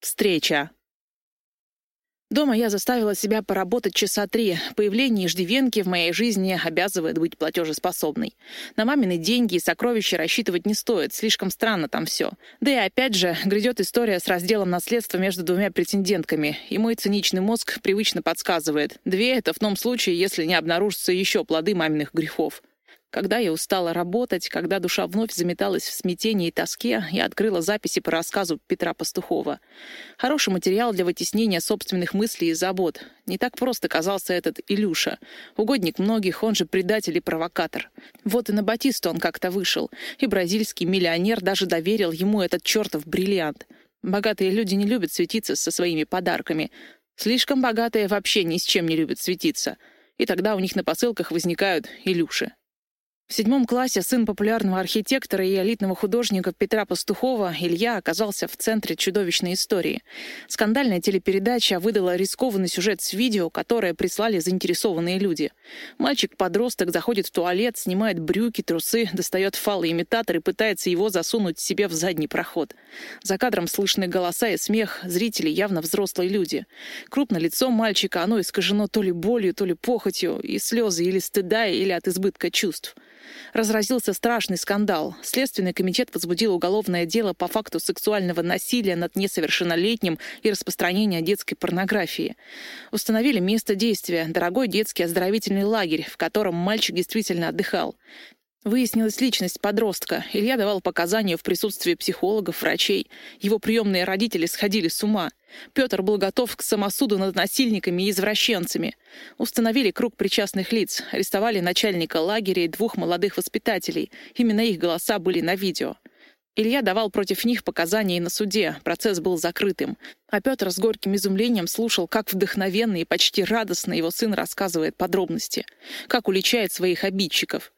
Встреча. Дома я заставила себя поработать часа три. Появление иждивенки в моей жизни обязывает быть платежеспособной. На мамины деньги и сокровища рассчитывать не стоит, слишком странно там все. Да и опять же, грядет история с разделом наследства между двумя претендентками, и мой циничный мозг привычно подсказывает. Две — это в том случае, если не обнаружатся еще плоды маминых грехов. Когда я устала работать, когда душа вновь заметалась в смятении и тоске, я открыла записи по рассказу Петра Пастухова. Хороший материал для вытеснения собственных мыслей и забот. Не так просто казался этот Илюша. Угодник многих, он же предатель и провокатор. Вот и на Батисту он как-то вышел, и бразильский миллионер даже доверил ему этот чертов бриллиант. Богатые люди не любят светиться со своими подарками. Слишком богатые вообще ни с чем не любят светиться. И тогда у них на посылках возникают Илюши. В седьмом классе сын популярного архитектора и элитного художника Петра Пастухова Илья оказался в центре чудовищной истории. Скандальная телепередача выдала рискованный сюжет с видео, которое прислали заинтересованные люди. Мальчик-подросток заходит в туалет, снимает брюки, трусы, достает фалоимитатор и пытается его засунуть себе в задний проход. За кадром слышны голоса и смех, зрители явно взрослые люди. Крупное лицо мальчика, оно искажено то ли болью, то ли похотью, и слезы или стыда, или от избытка чувств. Разразился страшный скандал. Следственный комитет возбудил уголовное дело по факту сексуального насилия над несовершеннолетним и распространения детской порнографии. Установили место действия — дорогой детский оздоровительный лагерь, в котором мальчик действительно отдыхал. Выяснилась личность подростка. Илья давал показания в присутствии психологов, врачей. Его приемные родители сходили с ума. Петр был готов к самосуду над насильниками и извращенцами. Установили круг причастных лиц, арестовали начальника лагеря и двух молодых воспитателей. Именно их голоса были на видео. Илья давал против них показания и на суде, процесс был закрытым. А Петр с горьким изумлением слушал, как вдохновенно и почти радостно его сын рассказывает подробности, как уличает своих обидчиков.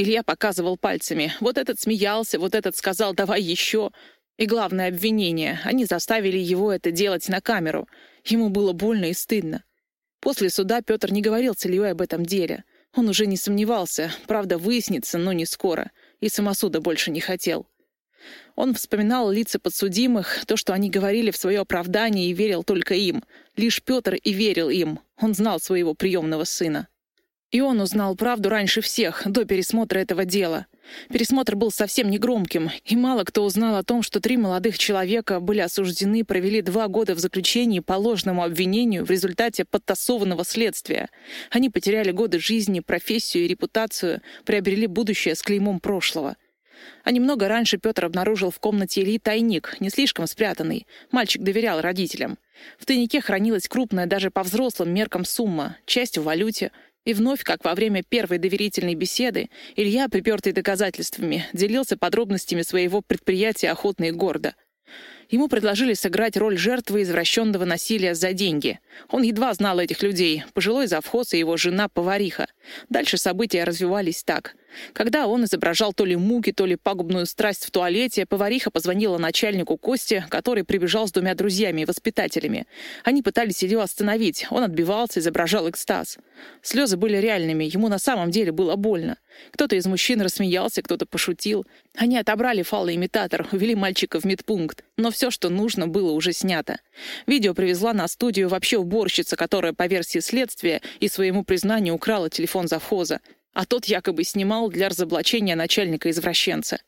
Илья показывал пальцами. Вот этот смеялся, вот этот сказал «давай еще». И главное обвинение. Они заставили его это делать на камеру. Ему было больно и стыдно. После суда Петр не говорил с Ильей об этом деле. Он уже не сомневался. Правда, выяснится, но не скоро. И самосуда больше не хотел. Он вспоминал лица подсудимых, то, что они говорили в свое оправдание, и верил только им. Лишь Петр и верил им. Он знал своего приемного сына. И он узнал правду раньше всех, до пересмотра этого дела. Пересмотр был совсем негромким, и мало кто узнал о том, что три молодых человека были осуждены, провели два года в заключении по ложному обвинению в результате подтасованного следствия. Они потеряли годы жизни, профессию и репутацию, приобрели будущее с клеймом прошлого. А немного раньше Петр обнаружил в комнате Ильи тайник, не слишком спрятанный. Мальчик доверял родителям. В тайнике хранилась крупная даже по взрослым меркам сумма, часть в валюте — и вновь, как во время первой доверительной беседы, Илья, припертый доказательствами, делился подробностями своего предприятия охотно и гордо. Ему предложили сыграть роль жертвы извращенного насилия за деньги. Он едва знал этих людей, пожилой завхоз и его жена-повариха. Дальше события развивались так. Когда он изображал то ли муки, то ли пагубную страсть в туалете, повариха позвонила начальнику Кости, который прибежал с двумя друзьями и воспитателями. Они пытались ее остановить. Он отбивался, изображал экстаз. Слезы были реальными, ему на самом деле было больно. Кто-то из мужчин рассмеялся, кто-то пошутил. Они отобрали фалоимитатор, увели мальчика в медпункт. Но все, что нужно, было уже снято. Видео привезла на студию вообще уборщица, которая, по версии следствия и своему признанию, украла телефон завхоза а тот якобы снимал для разоблачения начальника-извращенца.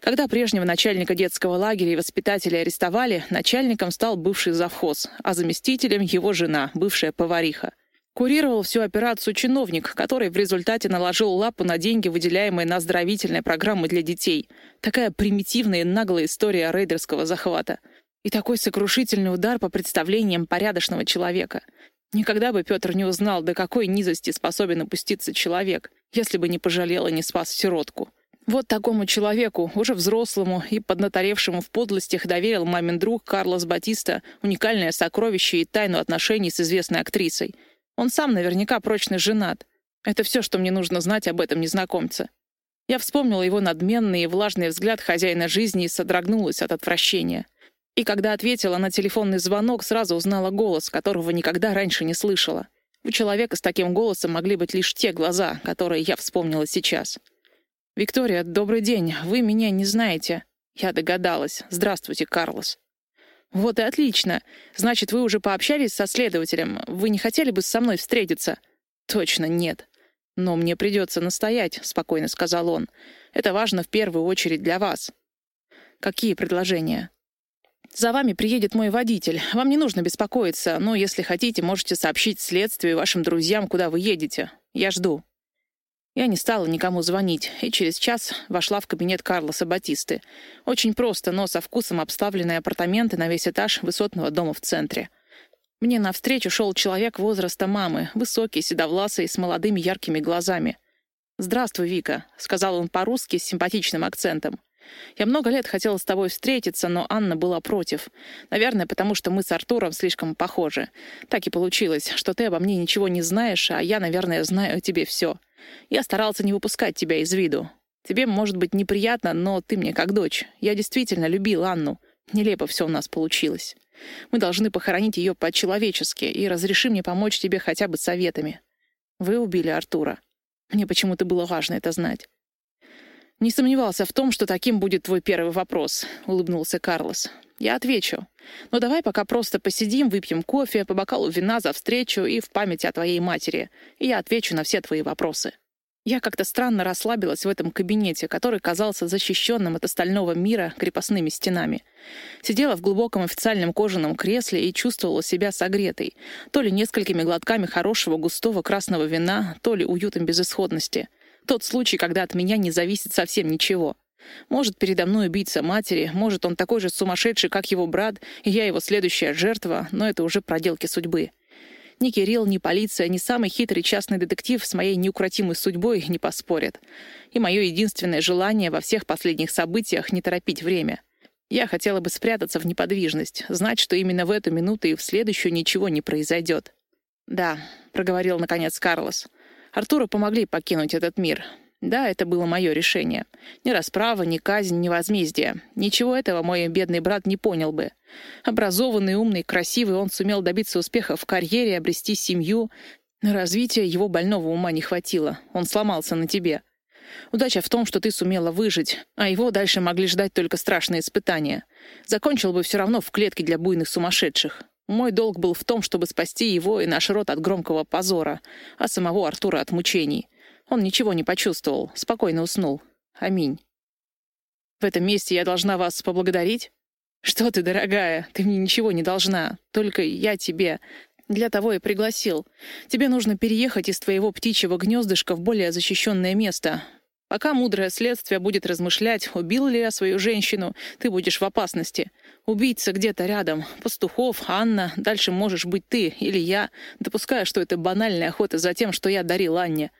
Когда прежнего начальника детского лагеря и воспитателя арестовали, начальником стал бывший завхоз, а заместителем его жена, бывшая повариха. Курировал всю операцию чиновник, который в результате наложил лапу на деньги, выделяемые на оздоровительные программы для детей. Такая примитивная и наглая история рейдерского захвата. И такой сокрушительный удар по представлениям порядочного человека. Никогда бы Петр не узнал, до какой низости способен опуститься человек, если бы не пожалел и не спас сиротку. Вот такому человеку, уже взрослому и поднаторевшему в подлостях, доверил мамин друг Карлос Батиста уникальное сокровище и тайну отношений с известной актрисой. Он сам наверняка прочно женат. Это все, что мне нужно знать об этом незнакомце. Я вспомнила его надменный и влажный взгляд хозяина жизни и содрогнулась от отвращения. И когда ответила на телефонный звонок, сразу узнала голос, которого никогда раньше не слышала. У человека с таким голосом могли быть лишь те глаза, которые я вспомнила сейчас. «Виктория, добрый день. Вы меня не знаете». Я догадалась. «Здравствуйте, Карлос». «Вот и отлично. Значит, вы уже пообщались со следователем. Вы не хотели бы со мной встретиться?» «Точно нет». «Но мне придется настоять», — спокойно сказал он. «Это важно в первую очередь для вас». «Какие предложения?» «За вами приедет мой водитель. Вам не нужно беспокоиться, но если хотите, можете сообщить следствию и вашим друзьям, куда вы едете. Я жду». Я не стала никому звонить, и через час вошла в кабинет Карлоса Батисты. Очень просто, но со вкусом обставленные апартаменты на весь этаж высотного дома в центре. Мне навстречу шел человек возраста мамы, высокий, седовласый, с молодыми яркими глазами. «Здравствуй, Вика», — сказал он по-русски с симпатичным акцентом. «Я много лет хотела с тобой встретиться, но Анна была против. Наверное, потому что мы с Артуром слишком похожи. Так и получилось, что ты обо мне ничего не знаешь, а я, наверное, знаю о тебе все». Я старался не выпускать тебя из виду. Тебе, может быть, неприятно, но ты мне как дочь. Я действительно любил Анну. Нелепо все у нас получилось. Мы должны похоронить ее по-человечески, и разреши мне помочь тебе хотя бы советами. Вы убили Артура. Мне почему-то было важно это знать. «Не сомневался в том, что таким будет твой первый вопрос», — улыбнулся Карлос. «Я отвечу. Но давай пока просто посидим, выпьем кофе, по бокалу вина за встречу и в память о твоей матери, и я отвечу на все твои вопросы». Я как-то странно расслабилась в этом кабинете, который казался защищенным от остального мира крепостными стенами. Сидела в глубоком официальном кожаном кресле и чувствовала себя согретой, то ли несколькими глотками хорошего густого красного вина, то ли уютом безысходности — тот случай, когда от меня не зависит совсем ничего. Может, передо мной убийца матери, может, он такой же сумасшедший, как его брат, и я его следующая жертва, но это уже проделки судьбы. Ни Кирилл, ни полиция, ни самый хитрый частный детектив с моей неукротимой судьбой не поспорят. И мое единственное желание во всех последних событиях — не торопить время. Я хотела бы спрятаться в неподвижность, знать, что именно в эту минуту и в следующую ничего не произойдет. «Да», — проговорил наконец Карлос, — Артуру помогли покинуть этот мир. Да, это было мое решение. Ни расправа, ни казнь, ни возмездие. Ничего этого мой бедный брат не понял бы. Образованный, умный, красивый, он сумел добиться успеха в карьере, обрести семью. На развитие его больного ума не хватило. Он сломался на тебе. Удача в том, что ты сумела выжить, а его дальше могли ждать только страшные испытания. Закончил бы все равно в клетке для буйных сумасшедших. Мой долг был в том, чтобы спасти его и наш род от громкого позора, а самого Артура от мучений. Он ничего не почувствовал, спокойно уснул. Аминь. В этом месте я должна вас поблагодарить? Что ты, дорогая, ты мне ничего не должна. Только я тебе. Для того и пригласил. Тебе нужно переехать из твоего птичьего гнездышка в более защищенное место. Пока мудрое следствие будет размышлять, убил ли я свою женщину, ты будешь в опасности. Убийца где-то рядом. Пастухов, Анна, дальше можешь быть ты или я, допуская, что это банальная охота за тем, что я дарил Анне.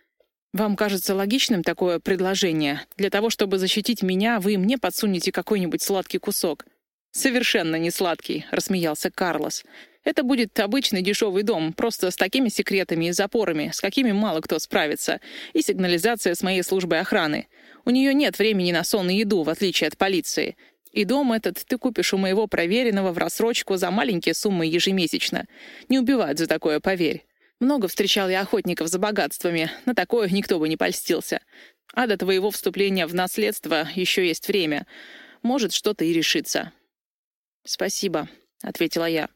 Вам кажется логичным такое предложение? Для того, чтобы защитить меня, вы мне подсунете какой-нибудь сладкий кусок. «Совершенно не сладкий», — рассмеялся Карлос. Это будет обычный дешевый дом, просто с такими секретами и запорами, с какими мало кто справится, и сигнализация с моей службой охраны. У нее нет времени на сон и еду, в отличие от полиции. И дом этот ты купишь у моего проверенного в рассрочку за маленькие суммы ежемесячно. Не убивают за такое, поверь. Много встречал я охотников за богатствами, на такое никто бы не польстился. А до твоего вступления в наследство еще есть время. Может, что-то и решится. «Спасибо», — ответила я.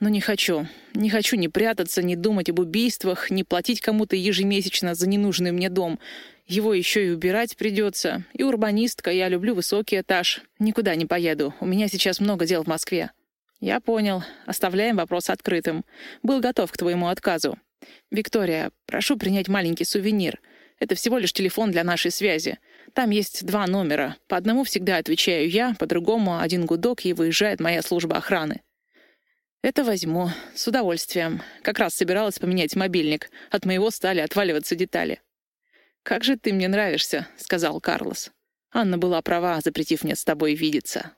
Но не хочу. Не хочу ни прятаться, ни думать об убийствах, ни платить кому-то ежемесячно за ненужный мне дом. Его еще и убирать придется. И урбанистка, я люблю высокий этаж. Никуда не поеду. У меня сейчас много дел в Москве. Я понял. Оставляем вопрос открытым. Был готов к твоему отказу. Виктория, прошу принять маленький сувенир. Это всего лишь телефон для нашей связи. Там есть два номера. По одному всегда отвечаю я, по другому один гудок, и выезжает моя служба охраны. «Это возьму. С удовольствием. Как раз собиралась поменять мобильник. От моего стали отваливаться детали». «Как же ты мне нравишься», — сказал Карлос. Анна была права, запретив мне с тобой видеться.